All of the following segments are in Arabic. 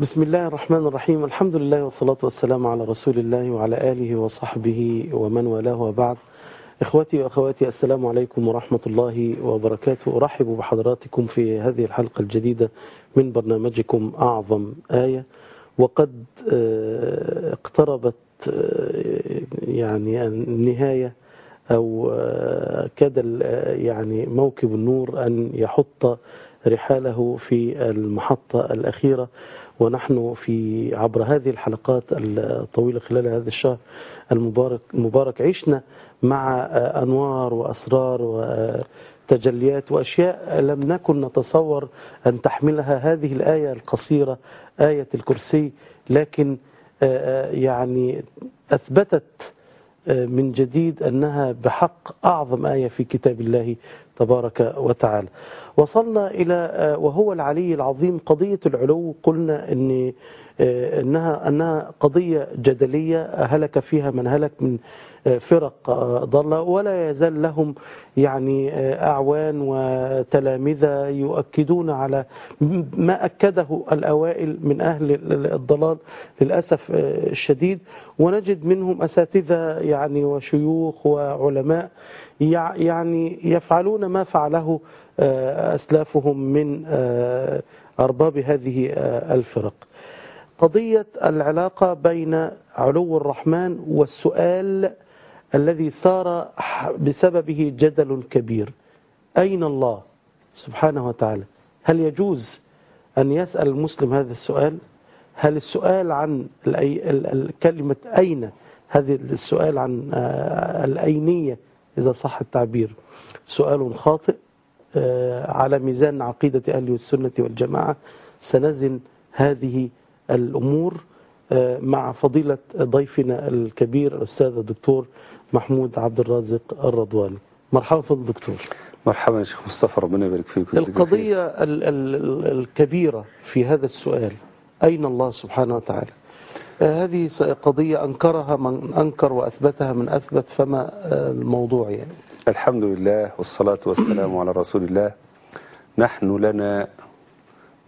بسم الله الرحمن الرحيم الحمد لله والصلاة والسلام على رسول الله وعلى آله وصحبه ومن والاه وبعد إخوتي وأخواتي السلام عليكم ورحمة الله وبركاته أرحب بحضراتكم في هذه الحلقة الجديدة من برنامجكم أعظم آية وقد اقتربت يعني النهاية أو كاد يعني موكب النور أن يحط رحاله في المحطة الأخيرة. ونحن في عبر هذه الحلقات الطويلة خلال هذا الشهر المبارك, المبارك عشنا مع أنوار وأسرار وتجليات وأشياء لم نكن نتصور أن تحملها هذه الآية القصيرة آية الكرسي لكن يعني أثبتت من جديد أنها بحق أعظم آية في كتاب الله تبارك وتعالى. وصلنا إلى وهو العلي العظيم قضية العلو. قلنا أن إنها, أنها قضية جدلية هلك فيها من هلك من فرق ضالة ولا يزال لهم يعني أعوان وتلامذة يؤكدون على ما أكده الأوائل من أهل الضلال للأسف الشديد. ونجد منهم أساتذة يعني وشيوخ وعلماء يعني يفعلون ما فعله أسلافهم من أرباب هذه الفرق. قضية العلاقة بين علو الرحمن والسؤال الذي صار بسببه جدل كبير. أين الله سبحانه وتعالى؟ هل يجوز أن يسأل المسلم هذا السؤال؟ هل السؤال عن كلمة أين؟ هذا السؤال عن الأينية إذا صح التعبير. سؤال خاطئ على ميزان عقيدة أهل السنة والجماعة سنزن هذه الأمور مع فضيلة ضيفنا الكبير الأستاذ الدكتور محمود عبد الرازق الرضواني مرحبا فضل دكتور. مرحبا يا شيخ مصطفى ربنا يبارك فيك القضية ال ال الكبيرة في هذا السؤال أين الله سبحانه وتعالى؟ هذه قضية أنكرها من أنكر وأثبتها من أثبت فما الموضوع يعني. الحمد لله والصلاة والسلام على رسول الله. نحن لنا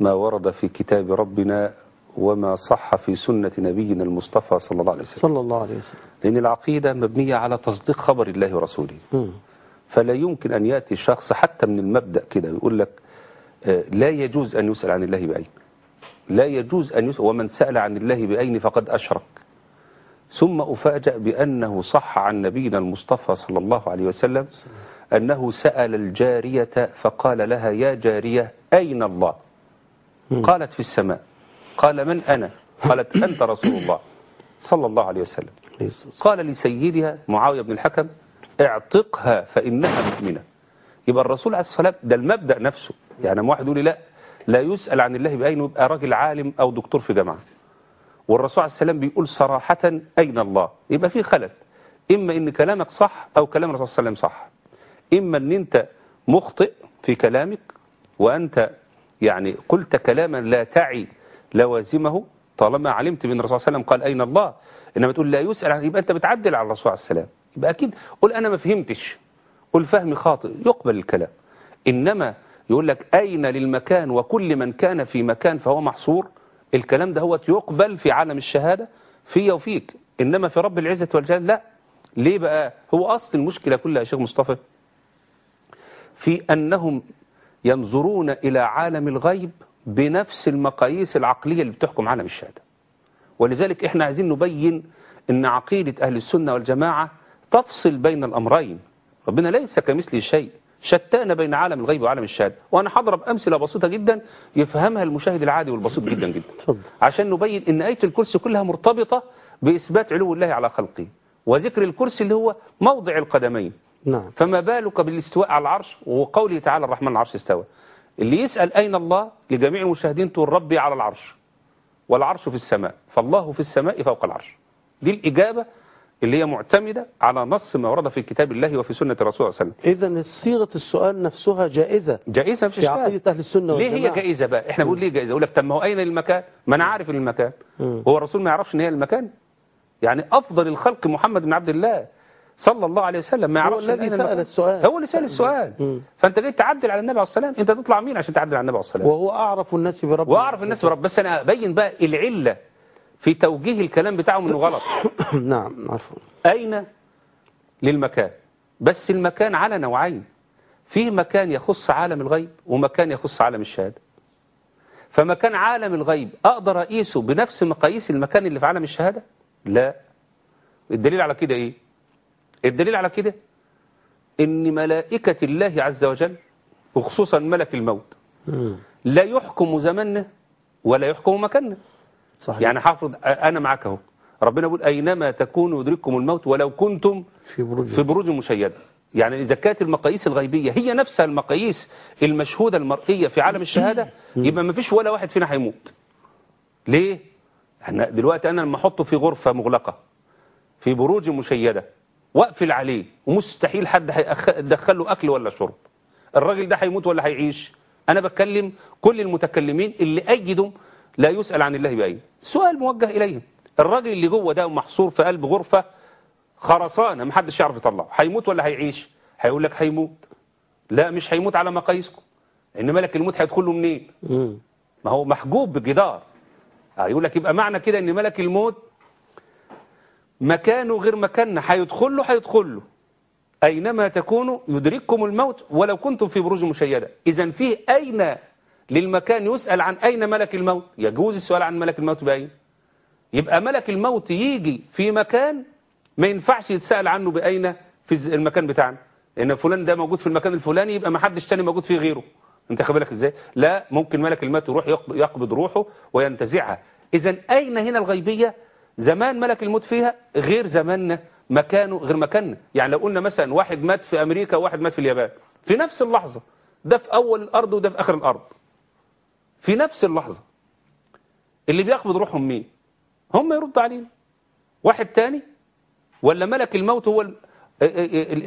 ما ورد في كتاب ربنا وما صح في سنة نبينا المصطفى صلى الله عليه وسلم. صلى الله عليه وسلم. لأن العقيدة مبنية على تصديق خبر الله ورسوله. م. فلا يمكن أن يأتي شخص حتى من المبدأ كده يقول لك لا يجوز أن يسأل عن الله بأين لا يجوز أن يسأل ومن سأل عن الله بأين فقد أشرك. ثم أفاجأ بأنه صح عن نبينا المصطفى صلى الله عليه وسلم أنه سأل الجارية فقال لها يا جارية أين الله. قالت في السماء. قال من أنا؟ قالت أنت رسول الله صلى الله عليه وسلم. قال لسيدها معاوية بن الحكم اعتقها فإنها مؤمنة. يبقى الرسول عليه الصلاة والسلام ده المبدأ نفسه. يعني واحد يقول لي لا لا يسأل عن الله بأين يبقى راجل عالم أو دكتور في جامعة. والرسول عليه السلام بيقول صراحة أين الله؟ يبقى في خلل. إما إن كلامك صح أو كلام الرسول صلى الله عليه وسلم صح. إما إن أنت مخطئ في كلامك وأنت يعني قلت كلاما لا تعي لوازمه طالما علمت بأن الرسول صلى الله عليه وسلم قال أين الله؟ إنما تقول لا يسأل يبقى أنت بتعدل على الرسول عليه السلام يبقى أكيد قل أنا ما فهمتش. قل فهمي خاطئ. يقبل الكلام. إنما يقول لك أين للمكان وكل من كان في مكان فهو محصور؟ الكلام ده هو يقبل في عالم الشهادة في وفيك إنما في رب العزة والجلال لا. ليه بقى؟ هو أصل المشكلة كلها يا شيخ مصطفى في أنهم ينظرون إلى عالم الغيب بنفس المقاييس العقلية اللي بتحكم عالم الشهادة. ولذلك إحنا عايزين نبين إن عقيدة أهل السنة والجماعة تفصل بين الأمرين. ربنا ليس كمثله شيء. شتان بين عالم الغيب وعالم الشهادة. وأنا هضرب أمثلة بسيطة جدا يفهمها المشاهد العادي والبسيط جدا جدا. عشان نبين إن آية الكرسي كلها مرتبطة بإثبات علو الله على خلقه. وذكر الكرسي اللي هو موضع القدمين. نعم. فما بالك بالاستواء على العرش؟ وقوله تعالى الرحمن العرش استوى. اللي يسأل أين الله؟ لجميع المشاهدين تقول ربي على العرش. والعرش في السماء. فالله في السماء فوق العرش. دي الإجابة اللي هي معتمدة على نص ما ورد في كتاب الله وفي سنة الرسول صلى الله عليه وسلم. إذا صيغة السؤال نفسها جائزة. جائزة مفيش في إشكال. عقيدة أهل السنة ليه والجماعة. هي جائزة بقى؟ إحنا بنقول ليه جائزة؟ يقول لك طب ما هو أين المكان؟ ما أنا عارف المكان. هو الرسول ما يعرفش إن هي المكان؟ يعني أفضل الخلق محمد بن عبد الله صلى الله عليه وسلم ما هو يعرفش الذي أين سأل المكان. السؤال. هو اللي سأل السؤال. فأنت جاي تعدل على النبي عليه الصلاة أنت تطلع مين عشان تعدل على النبي عليه الصلاة وهو أعرف الناس بربه. وأعرف الناس برب بس أنا أبين بقى العلة. في توجيه الكلام بتاعهم إنه غلط. نعم عفوا. أين؟ للمكان. بس المكان على نوعين. في مكان يخص عالم الغيب ومكان يخص عالم الشهادة. فمكان عالم الغيب أقدر أقيسه بنفس مقاييس المكان اللي في عالم الشهادة؟ لا. الدليل على كده إيه؟ الدليل على كده إن ملائكة الله عز وجل وخصوصا ملك الموت. لا يحكم زماننا ولا يحكم مكاننا صحيح. يعني حافظ أنا معاك أهو. ربنا يقول أينما تكونوا يدرككم الموت ولو كنتم في بروج. في بروج مشيدة. يعني إذا كانت المقاييس الغيبية هي نفسها المقاييس المشهودة المرئية في عالم الشهادة يبقى ما فيش ولا واحد فينا هيموت. ليه؟ إحنا دلوقتي أنا لما أحطه في غرفة مغلقة في بروج مشيدة واقفل عليه ومستحيل حد هيدخل له أكل ولا شرب. الراجل ده هيموت ولا هيعيش؟ أنا بتكلم كل المتكلمين اللي أيدوا لا يسأل عن الله بأين سؤال موجه إليهم. الراجل اللي جوه ده محصور في قلب غرفة خرسانة محدش يعرف يطلعه. هيموت ولا هيعيش؟ هيقول لك هيموت. لا مش هيموت على مقاييسكم. إن ملك الموت هيدخل له منين. ما هو محجوب بجدار. هيقول لك يبقى معنى كده إن ملك الموت مكانه غير مكاننا. هيدخل له هيدخل له. أينما تكونوا يدرككم الموت ولو كنتم في بروج مشيدة. اذا فيه أين للمكان يسأل عن أين ملك الموت؟ يجوز السؤال عن ملك الموت بأين؟ يبقى ملك الموت يجي في مكان ما ينفعش يتسأل عنه بأين في المكان بتاعنا. لأن فلان ده موجود في المكان الفلاني يبقى ما حدش تاني موجود فيه غيره. أنت بالك إزاي؟ لا ممكن ملك الموت يروح يقب- يقبض روحه وينتزعها. اذا أين هنا الغيبية؟ زمان ملك الموت فيها غير زماننا مكانه غير مكاننا. يعني لو قلنا مثلا واحد مات في أمريكا وواحد مات في اليابان في نفس اللحظة ده في أول الأرض وده في آخر الأرض. في نفس اللحظة. اللي بيقبض روحهم مين؟ هم يردوا علينا واحد تاني؟ ولا ملك الموت هو ال-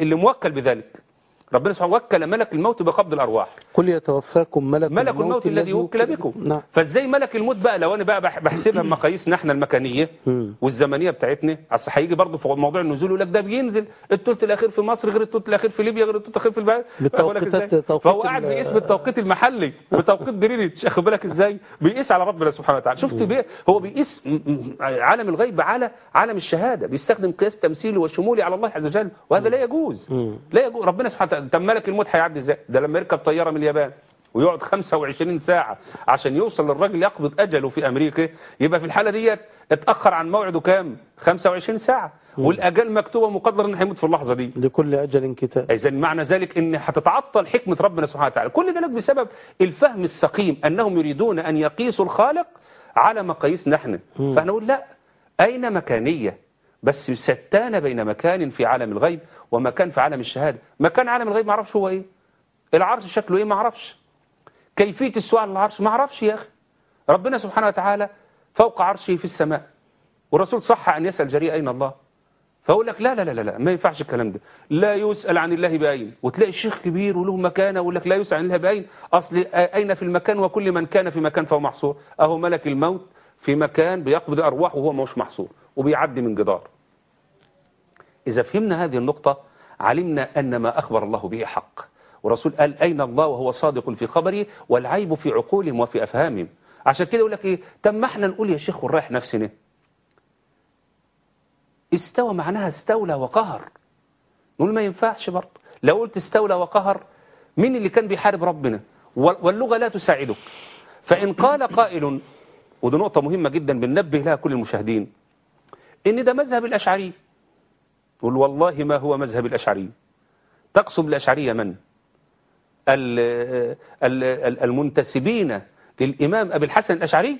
اللي موكل بذلك. ربنا سبحانه وكل ملك الموت بقبض الأرواح. قل يتوفاكم ملك, ملك الموت الذي وكل بكم. نعم. فازاي ملك الموت بقى؟ لو أنا بقى بح- بحسبها بمقاييسنا إحنا المكانية. والزمنية بتاعتنا. أصل هيجي برضه في موضوع النزول يقول لك ده بينزل. الثلث الأخير في مصر غير الثلث الأخير في ليبيا غير الثلث الأخير في البلد بالتوقيتات- فهو قاعد بيقيس بالتوقيت المحلي بتوقيت جرينتش واخد بالك إزاي؟ بيقيس على ربنا سبحانه وتعالى. شفت بيه؟ هو بيقيس عالم الغيب على عالم الشهادة. بيستخدم قياس تمثيلي وشمولي على الله عز وجل وهذا لا يجوز. لا يجوز. ربنا سبحانه وتعالى طب ملك الموت هيعدي إزاي؟ ده لما يركب طيارة من اليابان ويقعد 25 ساعة عشان يوصل للراجل يقبض أجله في أمريكا يبقى في الحالة ديت اتأخر عن موعده كام؟ 25 ساعة. والأجل مكتوبة مقدر إنه هيموت في اللحظة دي. لكل أجل كتاب إذا معنى ذلك إن هتتعطل حكمة ربنا سبحانه وتعالى. كل ذلك بسبب الفهم السقيم أنهم يريدون أن يقيسوا الخالق على مقاييسنا نحن. فاحنا نقول لا أين مكانية بس ستان بين مكان في عالم الغيب ومكان في عالم الشهادة. مكان عالم الغيب ما أعرفش هو إيه. العرش شكله إيه ما أعرفش كيفية السؤال على العرش ما أعرفش يا أخي. ربنا سبحانه وتعالى فوق عرشه في السماء. والرسول صح أن يسأل جريء أين الله؟ فأقول لك لا لا لا لا ما ينفعش الكلام ده. لا يسأل عن الله بأين. وتلاقي الشيخ كبير وله مكانة ويقول لك لا يسأل عن الله بأين. أصل أين في المكان؟ وكل من كان في مكان فهو محصور. أهو ملك الموت في مكان بيقبض أرواح وهو مش محصور. وبيعدي من جدار. إذا فهمنا هذه النقطة علمنا أن ما أخبر الله به حق. ورسول قال أين الله وهو صادق في خبره والعيب في عقولهم وفي أفهامهم. عشان كده يقول لك إيه؟ طب ما إحنا نقول يا شيخ ونريح نفسنا استوى معناها استولى وقهر. نقول ما ينفعش برضه. لو قلت استولى وقهر مين اللي كان بيحارب ربنا؟ وال- واللغة لا تساعدك. فإن قال قائل ودي نقطة مهمة جدا بننبه لها كل المشاهدين. إن ده مذهب الأشعري. قل والله ما هو مذهب الأشعري. تقصد الأشعرية من؟ المنتسبين للإمام أبي الحسن الأشعري؟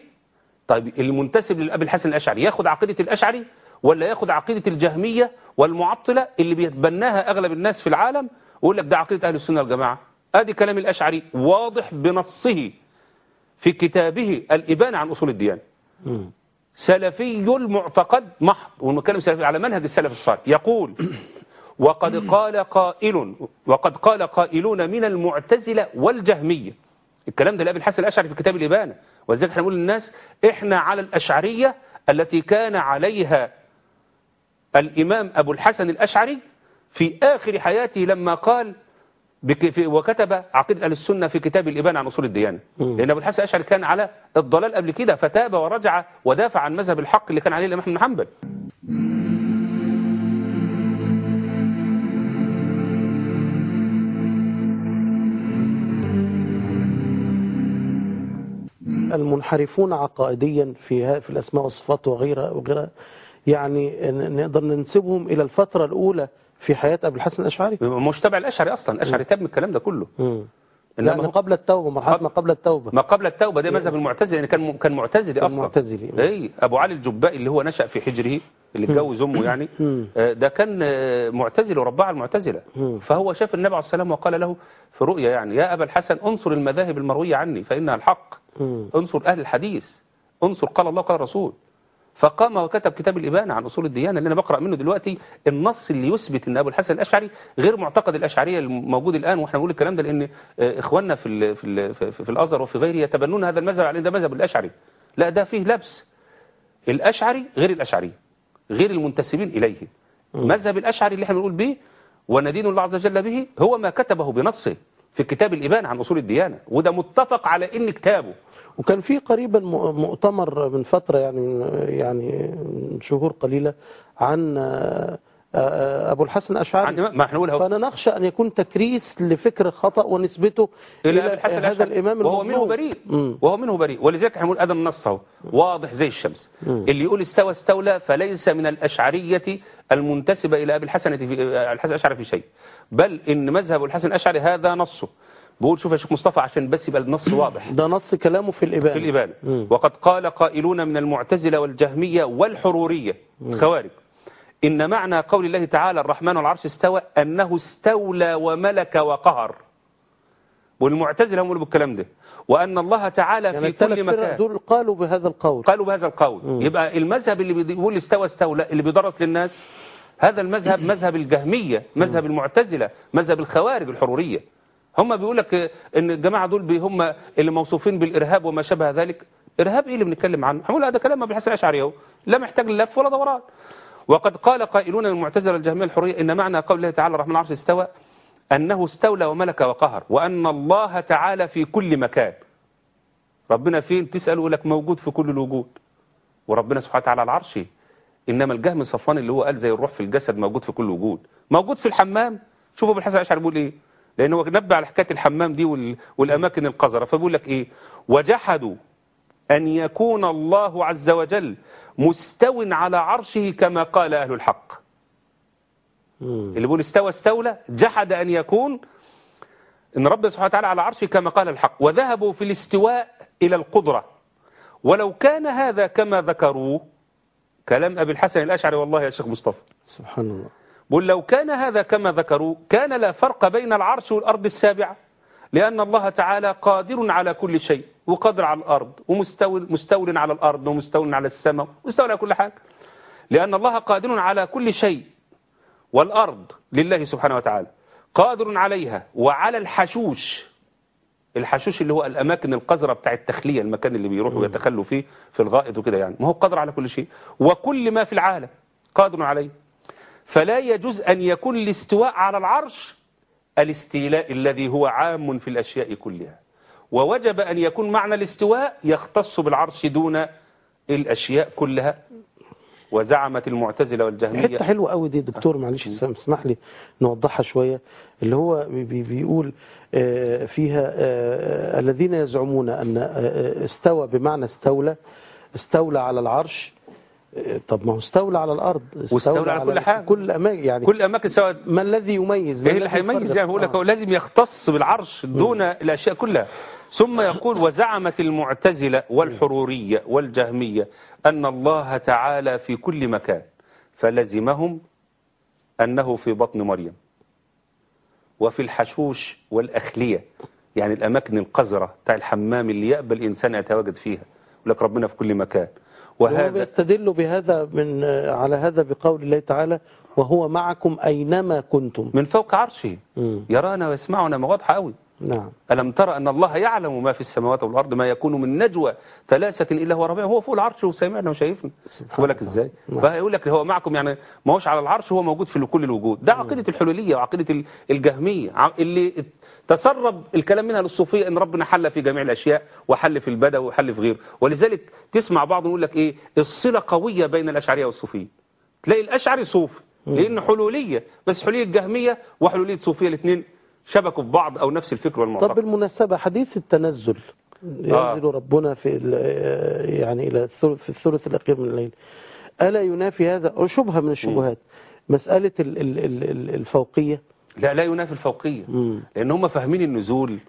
طيب المنتسب للأبي الحسن الأشعري ياخد عقيدة الأشعري ولا ياخد عقيدة الجهمية والمعطلة اللي بيتبناها أغلب الناس في العالم ويقول لك ده عقيدة أهل السنة والجماعة؟ أدي كلام الأشعري واضح بنصه في كتابه الإبانة عن أصول الديانة سلفي المعتقد محض ونتكلم سلفي على منهج السلف الصالح. يقول وقد قال قائل وقد قال قائلون من المعتزلة والجهمية. الكلام ده لأبي الحسن الأشعري في كتاب الإبانة. ولذلك إحنا نقول للناس إحنا على الأشعرية التي كان عليها الإمام أبو الحسن الأشعري في آخر حياته لما قال وكتب عقيدة أهل السنة في كتاب الإبانة عن أصول الديانة. لأن أبو الحسن الأشعري كان على الضلال قبل كده فتاب ورجع ودافع عن مذهب الحق اللي كان عليه الإمام بن حنبل. المنحرفون عقائديا في في الأسماء والصفات وغيرها وغيرها يعني نقدر ننسبهم إلى الفترة الأولى في حياة أبي الحسن الأشعري. مش تبع الأشعري أصلا. الأشعري تاب من الكلام ده كله. مم. لا ما قبل التوبة مرحلة ما قبل التوبة. ما قبل التوبة ده مذهب المعتزلي يعني كان كان معتزلي أصلا. معتزلي. اي أبو علي الجبائي اللي هو نشأ في حجره اللي اتجوز أمه يعني. ده كان معتزلي ورباه على المعتزلة. فهو شاف النبي عليه السلام وقال له في رؤيا يعني يا أبا الحسن انصر المذاهب المروية عني فإنها الحق. انصر أهل الحديث. انصر قال الله قال الرسول. فقام وكتب كتاب الإبانة عن أصول الديانة اللي أنا بقرأ منه دلوقتي النص اللي يثبت أن أبو الحسن الأشعري غير معتقد الأشعرية الموجود الآن وإحنا بنقول الكلام ده لأن إخواننا في ال في ال في, في الأزهر وفي غيره يتبنون هذا المذهب على ده مذهب الأشعري. لا ده فيه لبس. الأشعري غير الأشعري غير المنتسبين إليه. مذهب الأشعري اللي إحنا بنقول به وندين الله عز وجل به هو ما كتبه بنصه. في كتاب الإبانة عن أصول الديانة وده متفق على إن كتابه. وكان في قريبا مؤتمر من فترة يعني يعني شهور قليلة عن أبو الحسن الأشعري ما إحنا نقول فأنا نخشى أن يكون تكريس لفكر خطأ ونسبته إلى أبو الحسن هذا الإمام وهو منه بريء. وهو منه بريء. ولذلك إحنا نقول هذا النص اهو واضح زي الشمس. مم. اللي يقول استوى استولى فليس من الأشعرية المنتسبة إلى أبي الحسن في الحسن الأشعري في شيء. بل إن مذهب الحسن الأشعري هذا نصه. بقول شوف يا شيخ مصطفى عشان بس يبقى النص واضح. ده نص كلامه في الإبانة. في الإبانة. وقد قال قائلون من المعتزلة والجهمية والحرورية. الخوارج إن معنى قول الله تعالى الرحمن والعرش استوى أنه استولى وملك وقهر. والمعتزلة هم يقولوا بالكلام ده. وأن الله تعالى يعني في كل مكان دول قالوا بهذا القول. قالوا بهذا القول. مم. يبقى المذهب اللي بيقول استوى استولى اللي بيدرس للناس هذا المذهب مذهب الجهمية مذهب المعتزلة مذهب الخوارج الحرورية. هم بيقول لك إن الجماعة دول هم اللي موصوفين بالإرهاب وما شابه ذلك. إرهاب إيه اللي بنتكلم عنه؟ هنقول هذا كلام ابو الحسن الاشعري اهو لا محتاج لف ولا دوران. وقد قال قائلون من المعتزلة الجهمية الحرية إن معنى قول الله تعالى الرحمن العرش استوى أنه استولى وملك وقهر وأن الله تعالى في كل مكان. ربنا فين؟ يقول لك موجود في كل الوجود. وربنا سبحانه وتعالى على العرش. إنما الجهم صفوان اللي هو قال زي الروح في الجسد موجود في كل وجود. موجود في الحمام. شوفوا ابو الحسن الأشعري بيقول إيه؟ لأنه نبه على حكاية الحمام دي والأماكن القذرة. فبيقول لك إيه؟ وجحدوا أن يكون الله عز وجل مستو على عرشه كما قال أهل الحق. اللي بيقول استوى استولى جحد أن يكون إن رب سبحانه وتعالى على عرشه كما قال الحق. وذهبوا في الاستواء إلى القدرة. ولو كان هذا كما ذكروه كلام أبي الحسن الأشعري والله يا شيخ مصطفى. سبحان الله. بل لو كان هذا كما ذكروا كان لا فرق بين العرش والأرض السابعة. لأن الله تعالى قادر على كل شيء وقادر على الأرض ومستول مستول على الأرض ومستول على السماء ومستول على كل حاجة. لأن الله قادر على كل شيء والأرض لله سبحانه وتعالى قادر عليها وعلى الحشوش. الحشوش اللي هو الأماكن القذرة بتاع التخلية المكان اللي بيروحوا يتخلوا فيه في الغائط وكده يعني. ما هو قادر على كل شيء وكل ما في العالم قادر عليه. فلا يجوز أن يكون الاستواء على العرش الاستيلاء الذي هو عام في الأشياء كلها. ووجب أن يكون معنى الاستواء يختص بالعرش دون الأشياء كلها. وزعمت المعتزلة والجهمية. حتة حلوة قوي دي دكتور معلش اسمح لي نوضحها شوية. اللي هو بي بيقول آه، فيها آه، الذين يزعمون آه، استوى بمعنى استولى استولى على العرش طب ما هو استولى على الأرض واستولى على كل حاجة. كل أماكن يعني كل أماكن سواء ما الذي يميز؟ إيه اللي هيميز؟ يعني بقول لك هو لازم يختص بالعرش دون الأشياء كلها. ثم يقول وزعمت المعتزلة والحرورية والجهمية أن الله تعالى في كل مكان فلزمهم أنه في بطن مريم وفي الحشوش والأخلية يعني الأماكن القذرة بتاع الحمام اللي يقبل الانسان يتواجد فيها. يقول لك ربنا في كل مكان. وهذا يستدل بهذا من على هذا بقول الله تعالى وهو معكم أينما كنتم. من فوق عرشه يرانا ويسمعنا ما واضحة قوي نعم. ألم ترى أن الله يعلم ما في السماوات والأرض ما يكون من نجوى ثلاثة إلا هو ربيع هو فوق العرش وسامعنا وشايفنا. يقول لك إزاي؟ نعم. فيقول لك هو معكم يعني ما هوش على العرش هو موجود في كل الوجود. ده عقيدة الحلولية وعقيدة الجهمية. اللي تسرب الكلام منها للصوفية إن ربنا حل في جميع الأشياء وحل في البدء وحل في غيره. ولذلك تسمع بعض يقول لك إيه؟ الصلة قوية بين الأشعرية والصوفية. تلاقي الأشعري صوفي لأن حلولية بس حلولية جهمية وحلولية صوفية الاثنين شبكوا في بعض أو نفس الفكر والمعتقد. طب بالمناسبة حديث التنزل ينزل آه. ربنا في يعني إلى في الثلث الأخير من الليل. ألا ينافي هذا؟ شبهة من الشبهات. مسألة الفوقية. لا لا ينافي الفوقية. مم. لأن هم فاهمين النزول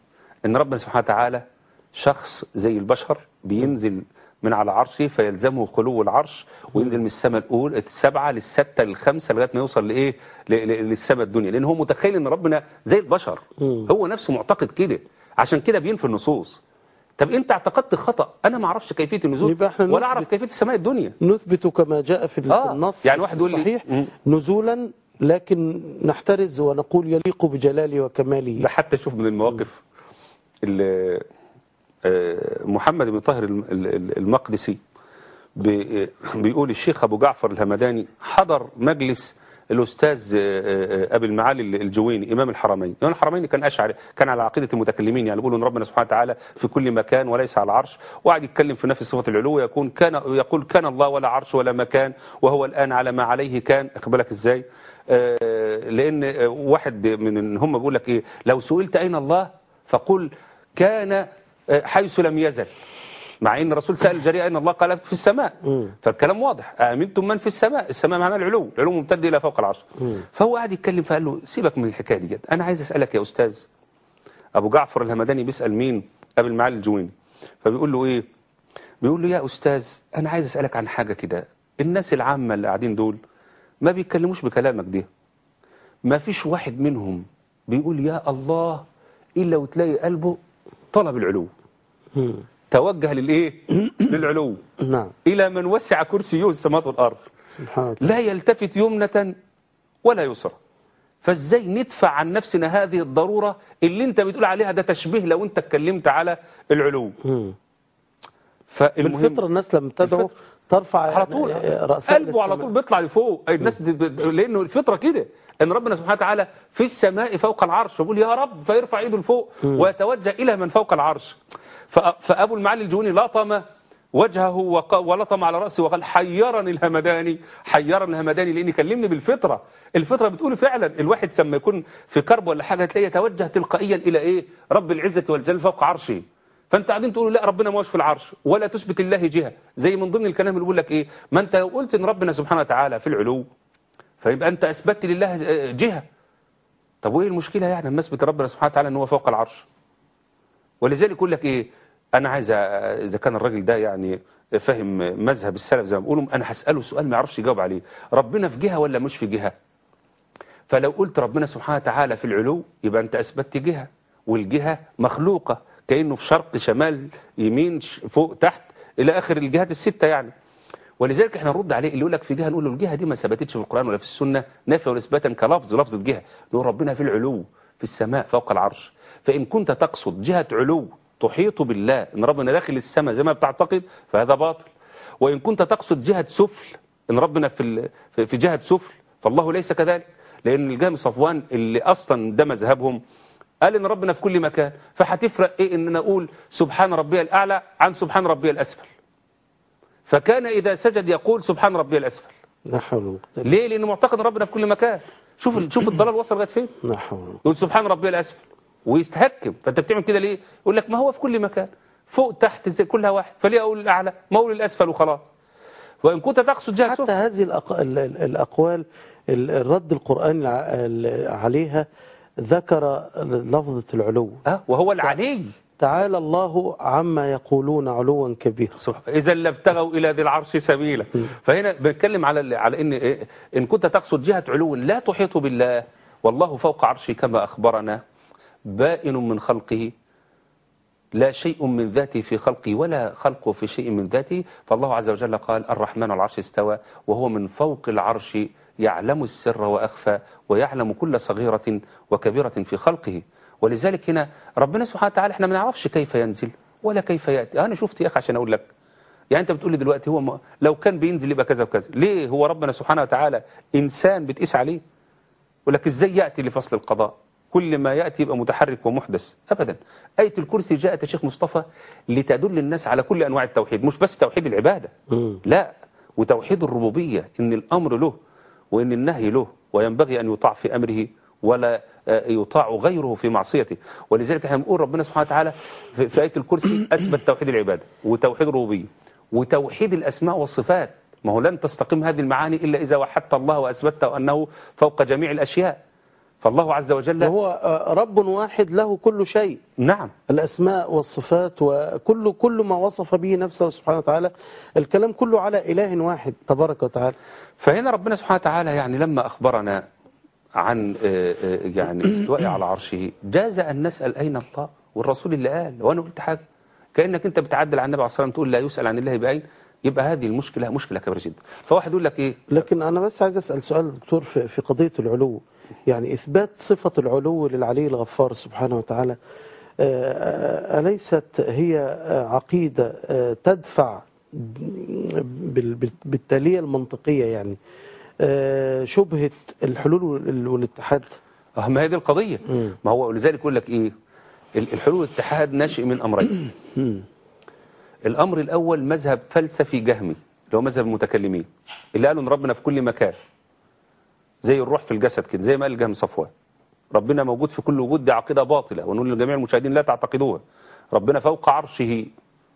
أن ربنا سبحانه وتعالى شخص زي البشر بينزل من على عرشه فيلزمه خلو العرش وينزل من السماء الأولى السبعة للستة للخمسة لغاية ما يوصل لإيه؟ للسماء الدنيا. لأن هو متخيل أن ربنا زي البشر. هو نفسه معتقد كده. عشان كده بينفي النصوص. طب أنت اعتقدت خطأ؟ أنا ما أعرفش كيفية النزول ولا أعرف كيفية السماء الدنيا. نثبت كما جاء في آه. النص يعني واحد الصحيح نزولا لكن نحترز ونقول يليق بجلاله وكماله. ده حتى شوف من المواقف اللي محمد بن طاهر المقدسي بيقول الشيخ أبو جعفر الهمداني حضر مجلس الأستاذ آه، آه، أبي المعالي الجويني إمام الحرمين. إمام الحرمين كان أشعر كان على عقيدة المتكلمين يعني بيقولوا أن ربنا سبحانه وتعالى في كل مكان وليس على العرش. وقعد يتكلم في نفس صفة العلو يكون كان يقول كان الله ولا عرش ولا مكان وهو الآن على ما عليه كان. أخبرك إزاي؟ آه، لأن واحد من هم بيقول لك إيه؟ لو سئلت أين الله فقل كان حيث لم يزل. مع إن الرسول سأل الجارية أين الله قال في السماء. فالكلام واضح. أمنتم من في السماء؟ السماء معناها العلو. العلو ممتد إلى فوق العرش. فهو قاعد يتكلم فقال له سيبك من الحكاية دي جد أنا عايز أسألك يا أستاذ. أبو جعفر الهمداني بيسأل مين؟ أبي المعالي الجويني. فبيقول له إيه؟ بيقول له يا أستاذ أنا عايز أسألك عن حاجة كده. الناس العامة اللي قاعدين دول ما بيتكلموش بكلامك ده ما فيش واحد منهم بيقول يا الله إلا وتلاقي قلبه طلب العلو. توجه للإيه؟ للعلو. نعم. إلى من وسع كرسيه السماوات والأرض. سبحان لا يلتفت يمنة ولا يسرى فازاي ندفع عن نفسنا هذه الضرورة اللي انت بتقول عليها ده تشبيه لو انت اتكلمت على العلو. فالمهم بالفطرة الناس لما تدعو ترفع على طول. رأسها قلبه على طول بيطلع لفوق. الناس لأنه الفطرة كده. إن ربنا سبحانه وتعالى في السماء فوق العرش فيقول يا رب فيرفع ايده لفوق ويتوجه إلى من فوق العرش. فأبو المعالي الجوني لطم وجهه ولطم على رأسه وقال حيرني الهمداني حيرني الهمداني لأن كلمني بالفطرة. الفطرة بتقول فعلا الواحد لما يكون في كرب ولا حاجة تلاقيه يتوجه تلقائيا إلى إيه؟ رب العزة والجلال فوق عرشه. فأنت قاعدين تقولوا لا ربنا ما في العرش ولا تثبت الله جهة. زي من ضمن الكلام اللي بيقول لك إيه؟ ما أنت لو قلت إن ربنا سبحانه وتعالى في العلو. فيبقى أنت أثبتت لله جهة. طب وإيه المشكلة يعني؟ لما اثبت ربنا سبحانه وتعالى إن هو فوق العرش. ولذلك يقول لك إيه؟ أنا عايز إذا كان الراجل ده يعني فهم مذهب السلف زي ما بيقولوا أنا هسأله سؤال ما يعرفش يجاوب عليه. ربنا في جهة ولا مش في جهة؟ فلو قلت ربنا سبحانه وتعالى في العلو يبقى أنت أثبتت جهة. والجهة مخلوقة كأنه في شرق شمال يمين فوق تحت إلى آخر الجهات الستة يعني. ولذلك إحنا نرد عليه اللي يقول لك في جهة نقول له الجهة دي ما ثبتتش في القرآن ولا في السنة نافيه واثباتا كلفظ لفظ الجهة. نقول ربنا في العلو في السماء فوق العرش. فإن كنت تقصد جهة علو تحيط بالله إن ربنا داخل السماء زي ما بتعتقد فهذا باطل. وإن كنت تقصد جهة سفل إن ربنا في في جهة سفل فالله ليس كذلك. لأن الجهم صفوان اللي أصلا ده مذهبهم قال إن ربنا في كل مكان. فهتفرق إيه إن نقول سبحان ربي الأعلى عن سبحان ربي الأسفل؟ فكان إذا سجد يقول سبحان ربي الأسفل. لا حول ليه؟ لأنه معتقد ربنا في كل مكان. شوف شوف الضلال وصل لغاية فين؟ لا حول. يقول سبحان ربي الأسفل. ويستهكم. فأنت بتعمل كده ليه؟ يقول لك ما هو في كل مكان. فوق تحت زي كلها واحد. فليه أقول الأعلى؟ ما أقول الأسفل وخلاص. وإن كنت تقصد جهة حتى هذه الأق... ال- ال- الأقوال ال- الرد القرآني الع- ال- عليها ذكر لفظة العلو. أه وهو العلي. تعالى الله عما يقولون علوا كبيرا. إذا لابتغوا إلى ذي العرش سبيلا. فهنا بنتكلم على على إن؟ إن كنت تقصد جهة علو لا تحيط بالله والله فوق عرشه كما أخبرنا بائن من خلقه لا شيء من ذاته في خلقه ولا خلقه في شيء من ذاته. فالله عز وجل قال الرحمن العرش استوى وهو من فوق العرش يعلم السر وأخفى ويعلم كل صغيرة وكبيرة في خلقه. ولذلك هنا ربنا سبحانه وتعالى إحنا ما نعرفش كيف ينزل ولا كيف يأتي. أنا شفت يا أخي عشان أقول لك. يعني أنت بتقول لي دلوقتي هو م... لو كان بينزل يبقى كذا وكذا. ليه هو ربنا سبحانه وتعالى إنسان بتقيس عليه؟ يقول لك إزاي يأتي لفصل القضاء؟ كل ما يأتي يبقى متحرك ومحدث. أبدا. آية الكرسي جاءت يا شيخ مصطفى لتدل الناس على كل أنواع التوحيد. مش بس توحيد العبادة. مم. لا. وتوحيد الربوبية. إن الأمر له وإن النهي له. وينبغي أن يطاع في أمره ولا آه، يطاع غيره في معصيته. ولذلك إحنا بنقول ربنا سبحانه وتعالى في آية الكرسي أثبت توحيد العبادة وتوحيد الربوبية وتوحيد الأسماء والصفات. ما هو لن تستقيم هذه المعاني إلا إذا وحدت الله وأثبت أنه فوق جميع الأشياء. فالله عز وجل وهو آه، رب واحد له كل شيء. نعم. الأسماء والصفات وكل كل ما وصف به نفسه سبحانه وتعالى. الكلام كله على إله واحد تبارك وتعالى. فهنا ربنا سبحانه وتعالى يعني لما أخبرنا عن آه، آه، يعني استوائه على عرشه. جاز أن نسأل أين الله والرسول اللي قال وأنا قلت حاجة. كأنك أنت بتعدل عن النبي عليه الصلاة والسلام تقول لا يسأل عن الله بأين؟ يبقى هذه المشكلة مشكلة كبيرة جدا. فواحد يقول لك إيه؟ لكن أنا بس عايز أسأل سؤال دكتور في في قضية العلو. يعني إثبات صفة العلو للعلي الغفار سبحانه وتعالى آه، أليست هي عقيدة تدفع بال- بال- بالتالية المنطقية يعني آه، شبهة الحلول وال- والاتحاد. أه ما هي دي القضية. مم. ما هو لذلك يقول لك إيه؟ ال- الحلول والاتحاد ناشئ من أمرين. مم. الأمر الأول مذهب فلسفي جهمي اللي هو مذهب المتكلمين اللي قالوا إن ربنا في كل مكان زي الروح في الجسد كده زي ما قال جهم صفوان. ربنا موجود في كل وجود دي عقيدة باطلة ونقول لجميع المشاهدين لا تعتقدوها. ربنا فوق عرشه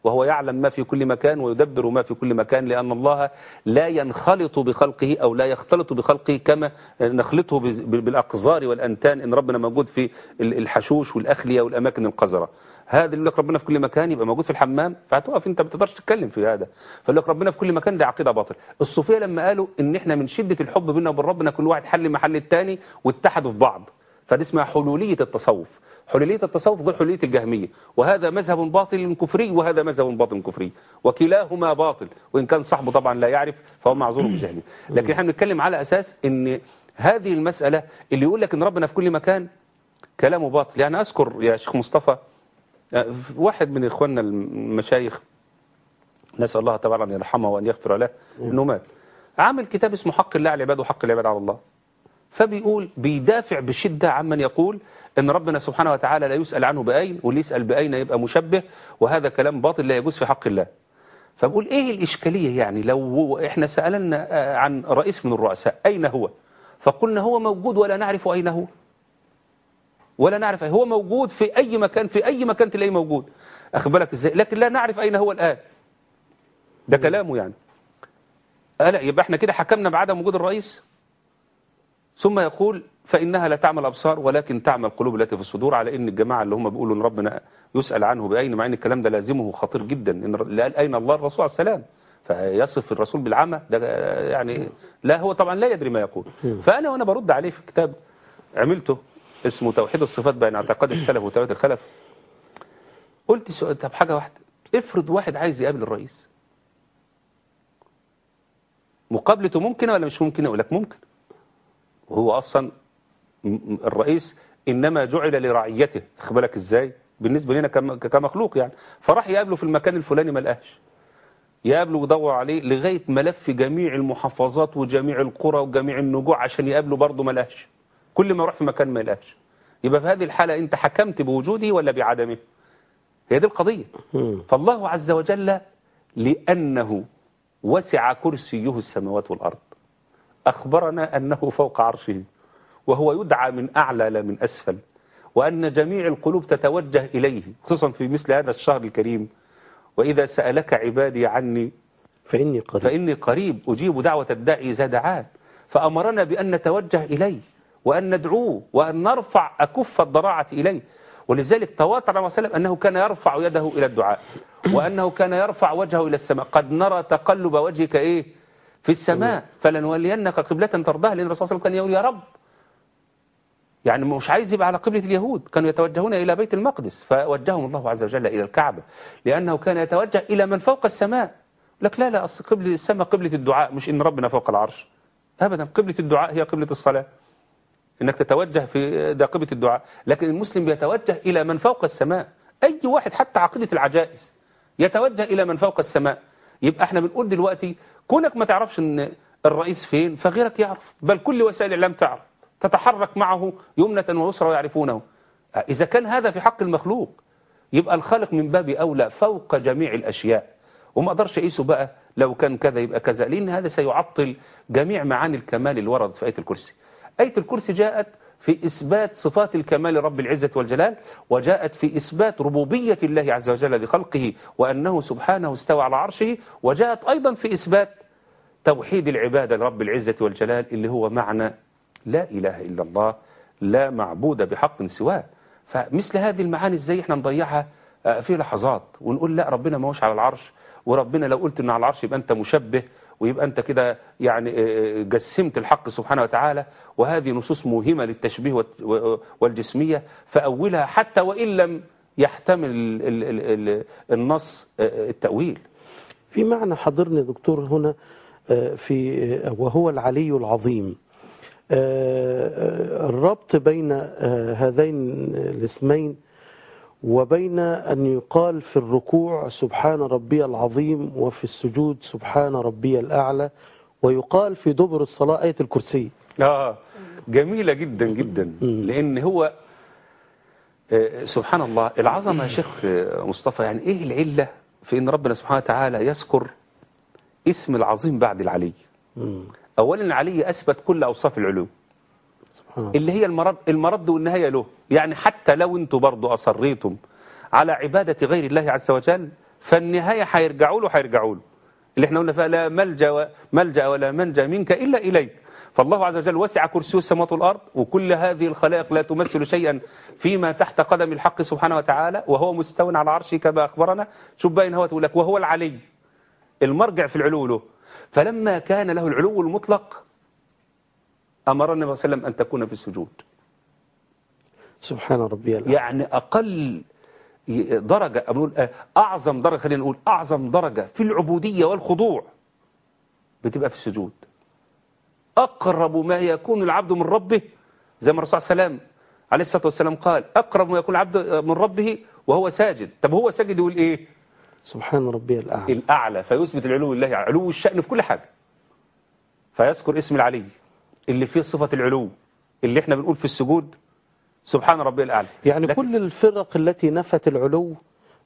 وهو يعلم ما في كل مكان ويدبر ما في كل مكان لأن الله لا ينخلط بخلقه أو لا يختلط بخلقه كما نخلطه بالأقذار والأنتان إن ربنا موجود في ال- الحشوش والأخلية والأماكن القذرة. هذا اللي لك ربنا في كل مكان يبقى موجود في الحمام فهتقف أنت ما بتقدرش تتكلم في هذا. فيقول لك ربنا في كل مكان دي عقيدة باطل الصوفية لما قالوا إن إحنا من شدة الحب بيننا وبين ربنا كل واحد حل محل الثاني واتحدوا في بعض. فدي اسمها حلولية التصوف. حلولية التصوف غير حلولية الجهمية. وهذا مذهب باطل كفري وهذا مذهب باطل كفري. وكلاهما باطل. وإن كان صاحبه طبعا لا يعرف فهو معذور بجهله لكن إحنا بنتكلم على أساس إن هذه المسألة اللي يقول لك إن ربنا في كل مكان كلامه باطل. يعني أذكر يا شيخ مصطفى واحد من إخواننا المشايخ نسأل الله تعالى أن يرحمه وأن يغفر له إنه مات. عامل كتاب اسمه حق الله على العباد وحق العباد على الله. فبيقول بيدافع بشدة عمن يقول إن ربنا سبحانه وتعالى لا يسأل عنه بأين واللي يسأل بأين يبقى مشبه وهذا كلام باطل لا يجوز في حق الله. فبقول إيه الإشكالية يعني؟ لو إحنا سألنا آه، عن رئيس من الرؤساء أين هو؟ فقلنا هو موجود ولا نعرف أين هو؟ ولا نعرف هو. موجود في أي مكان في أي مكان تلاقيه موجود. أخد بالك إزاي؟ لكن لا نعرف أين هو الآن. ده كلامه يعني. ألا يبقى إحنا كده حكمنا بعدم وجود الرئيس؟ ثم يقول فإنها لا تعمل أبصار ولكن تعمل قلوب التي في الصدور على إن الجماعة اللي هم بيقولوا إن ربنا يسأل عنه بأين مع إن الكلام ده لازمه خطير جدا. إن أين الله الرسول عليه السلام فيصف الرسول بالعمى. ده يعني لا هو طبعا لا يدري ما يقول. فأنا وأنا برد عليه في كتاب عملته اسمه توحيد الصفات بين اعتقاد السلف وتوحيد الخلف قلت سؤال طب حاجة واحدة افرض واحد عايز يقابل الرئيس مقابلته ممكنة ولا مش ممكنة؟ يقول لك ممكن. وهو أصلا الرئيس إنما جعل لرعيته. بالك إزاي؟ بالنسبة لنا كم- كمخلوق يعني. فراح يقابله في المكان الفلاني ما لقاش يقابله ويدور عليه لغاية ملف جميع المحافظات وجميع القرى وجميع النجوع عشان يقابله برضه ما لقاش كل ما يروح في مكان ما يلاقيش يبقى في هذه الحالة أنت حكمت بوجوده ولا بعدمه؟ هي دي القضية. فالله عز وجل لأنه وسع كرسيه السماوات والأرض. أخبرنا أنه فوق عرشه وهو يدعى من أعلى لا من أسفل وأن جميع القلوب تتوجه إليه خصوصا في مثل هذا الشهر الكريم. وإذا سألك عبادي عني فإني قريب. فإني قريب أجيب دعوة الداعي إذا دعان. فأمرنا بأن نتوجه إليه وأن ندعوه وأن نرفع أكف الضراعة إليه. ولذلك تواتر عليه وسلم أنه كان يرفع يده إلى الدعاء وأنه كان يرفع وجهه إلى السماء. قد نرى تقلب وجهك إيه؟ في السماء فلنولينك قبلة ترضاها لأن الرسول صلى الله عليه وسلم كان يقول يا رب. يعني مش عايز يبقى على قبلة اليهود كانوا يتوجهون إلى بيت المقدس فوجههم الله عز وجل إلى الكعبة لأنه كان يتوجه إلى من فوق السماء. لك لا لا أصل قبلة السماء قبلة الدعاء مش إن ربنا فوق العرش. أبدا قبلة الدعاء هي قبلة الصلاة. إنك تتوجه في ده قبلة الدعاء. لكن المسلم بيتوجه إلى من فوق السماء. أي واحد حتى عقيدة العجائز يتوجه إلى من فوق السماء. يبقى إحنا بنقول دلوقتي كونك ما تعرفش إن الرئيس فين فغيرك يعرف. بل كل وسائل الإعلام تعرف. تتحرك معه يمنة ويسرى ويعرفونه. إذا كان هذا في حق المخلوق يبقى الخالق من باب أولى فوق جميع الأشياء. وما أقدرش أقيسه بقى لو كان كذا يبقى كذا لأن هذا سيعطل جميع معاني الكمال اللي وردت في آية الكرسي. آية الكرسي جاءت في إثبات صفات الكمال رب العزة والجلال وجاءت في إثبات ربوبية الله عز وجل لخلقه وأنه سبحانه استوى على عرشه وجاءت أيضا في إثبات توحيد العبادة لرب العزة والجلال اللي هو معنى لا إله إلا الله لا معبود بحق سواه. فمثل هذه المعاني إزاي إحنا نضيعها؟ في لحظات ونقول لا ربنا ما هوش على العرش وربنا لو قلت إنه على العرش يبقى أنت مشبه ويبقى انت كده يعني جسمت الحق سبحانه وتعالى وهذه نصوص موهمة للتشبيه والجسمية فأولها حتى وإن لم يحتمل النص التأويل. في معنى حضرني دكتور هنا في وهو العلي العظيم. الربط بين هذين الاسمين وبين أن يقال في الركوع سبحان ربي العظيم وفي السجود سبحان ربي الأعلى ويقال في دبر الصلاة آية الكرسي. آه جميلة جدا جدا. لأن هو سبحان الله العظمة يا شيخ مصطفى يعني إيه العلة في أن ربنا سبحانه وتعالى يذكر اسم العظيم بعد العلي؟ أولا العلي أثبت كل أوصاف العلو اللي هي المرد, المرد والنهاية له. يعني حتى لو أنتوا برضو أصريتم على عبادة غير الله عز وجل فالنهاية هيرجعوا له هيرجعوا له. اللي إحنا قلنا فيها لا ملجأ, ملجأ ولا منجأ منك إلا إليك. فالله عز وجل وسع كرسيه السماوات والأرض وكل هذه الخلائق لا تمثل شيئا فيما تحت قدم الحق سبحانه وتعالى وهو مستو على عرشه كما أخبرنا. شوف باين هو تقول لك وهو العلي المرجع في العلو له. فلما كان له العلو المطلق أمر النبي صلى الله عليه وسلم أن تكون في السجود. سبحان ربي الأعلى يعني أقل درجة أعظم درجة خلينا نقول أعظم درجة في العبودية والخضوع بتبقى في السجود. أقرب ما يكون العبد من ربه زي ما الرسول صلى الله عليه وسلم عليه الصلاة والسلام قال أقرب ما يكون العبد من ربه وهو ساجد. طب هو ساجد يقول إيه؟ سبحان ربي الأعلى. الأعلى. فيثبت العلو لله علو الشأن في كل حاجة. فيذكر اسم العلي. اللي فيه صفة العلو اللي إحنا بنقول في السجود سبحان ربي الأعلى. يعني كل الفرق التي نفت العلو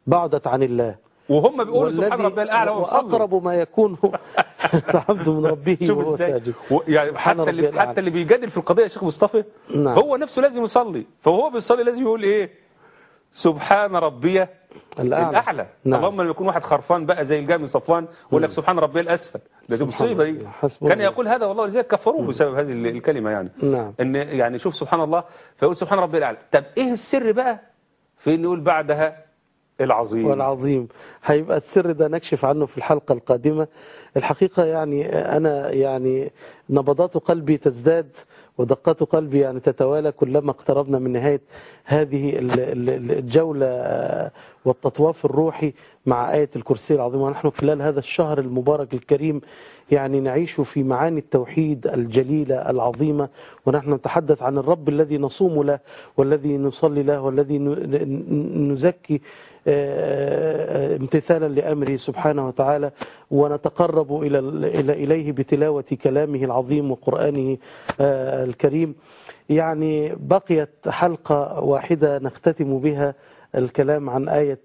بعدت عن الله. وهم بيقولوا سبحان ربي الأعلى وأقرب ما يكون العبد من ربه وهو ساجد. يعني حتى اللي, حتى اللي بيجادل في القضية يا شيخ مصطفى نعم. هو نفسه لازم يصلي. فهو بيصلي لازم يقول إيه؟ سبحان ربي الأعلى, الأعلى. نعم. اللهم لما يكون واحد خرفان بقى زي الجامع صفوان يقول لك سبحان ربي الأسفل. ده دي مصيبة دي. كان يقول هذا والله لذلك كفروه بسبب هذه الكلمة يعني. نعم. إن يعني شوف سبحان الله فيقول سبحان ربي الأعلى. طب إيه السر بقى؟ في إن يقول بعدها العظيم. والعظيم. هيبقى السر ده نكشف عنه في الحلقة القادمة. الحقيقة يعني أنا يعني نبضات قلبي تزداد ودقات قلبي يعني تتوالى كلما اقتربنا من نهاية هذه الجولة والتطواف الروحي مع آية الكرسي العظيم. ونحن خلال هذا الشهر المبارك الكريم يعني نعيش في معاني التوحيد الجليلة العظيمة ونحن نتحدث عن الرب الذي نصوم له والذي نصلي له والذي نزكي امتثالا لأمره سبحانه وتعالى ونتقرب إلى إليه بتلاوة كلامه العظيم وقرآنه الكريم. يعني بقيت حلقة واحدة نختتم بها الكلام عن آية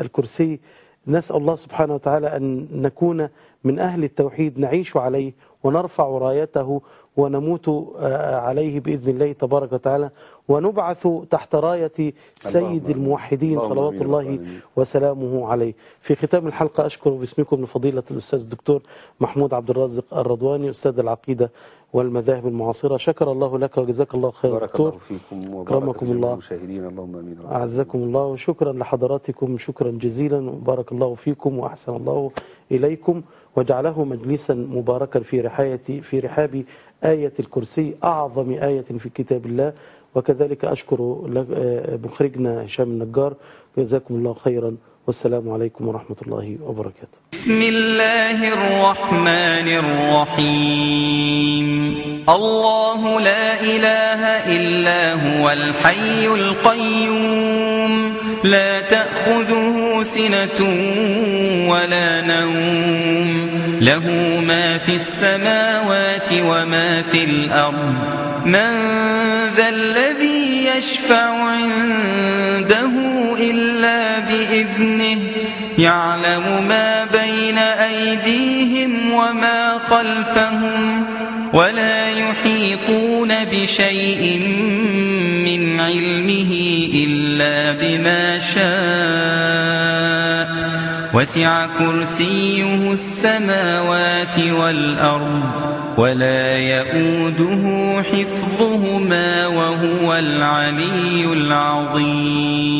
الكرسي. نسأل الله سبحانه وتعالى أن نكون من أهل التوحيد نعيش عليه ونرفع رايته ونموت آه، عليه بإذن الله تبارك وتعالى. ونبعث تحت راية سيد الموحدين صلوات الله. وسلامه عليه. في ختام الحلقة أشكر باسمكم لفضيلة الأستاذ الدكتور محمود عبد الرازق الرضواني أستاذ العقيدة والمذاهب المعاصرة. شكر الله لك وجزاك الله خير بارك دكتور. الله فيكم وبارك في الله. المشاهدين. اللهم آمين رب أعزكم الله. وشكرا لحضراتكم. شكرا جزيلا. وبارك الله فيكم وأحسن الله إليكم وجعله مجلسا مباركا في رحاية في رحاب آية الكرسي أعظم آية في كتاب الله. وكذلك أشكر لك- آه، مخرجنا هشام النجار. جزاكم الله خيرا. والسلام عليكم ورحمة الله وبركاته. بسم الله الرحمن الرحيم. الله لا إله إلا هو الحي القيوم. لا تأخذه سنة ولا نوم. له ما في السماوات وما في الأرض. من ذا الذي يشفع عنده إلا بإذنه؟ يعلم ما بين أيديهم وما خلفهم ولا يحيطون بشيء من علمه إلا بما شاء. وسع كرسيه السماوات والأرض ولا يؤوده حفظهما وهو العلي العظيم.